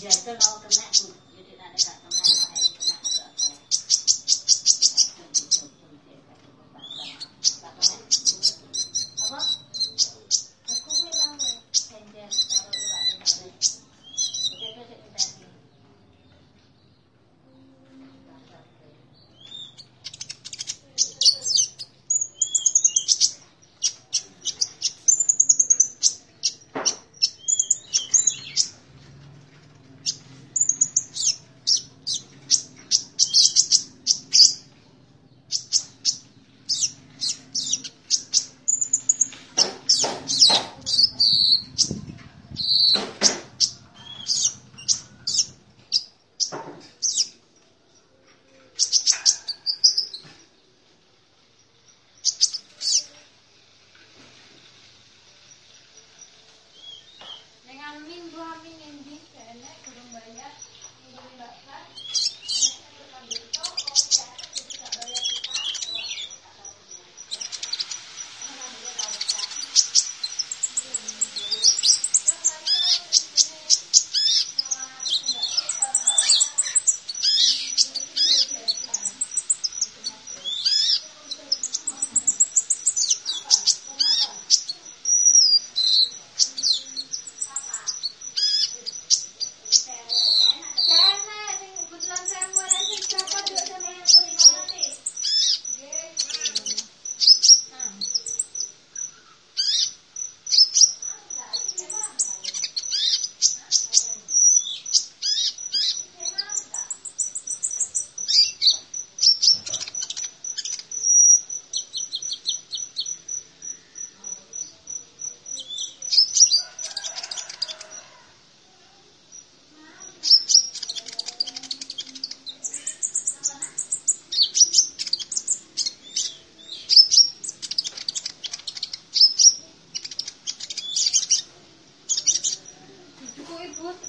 人家跟老跟俺 What?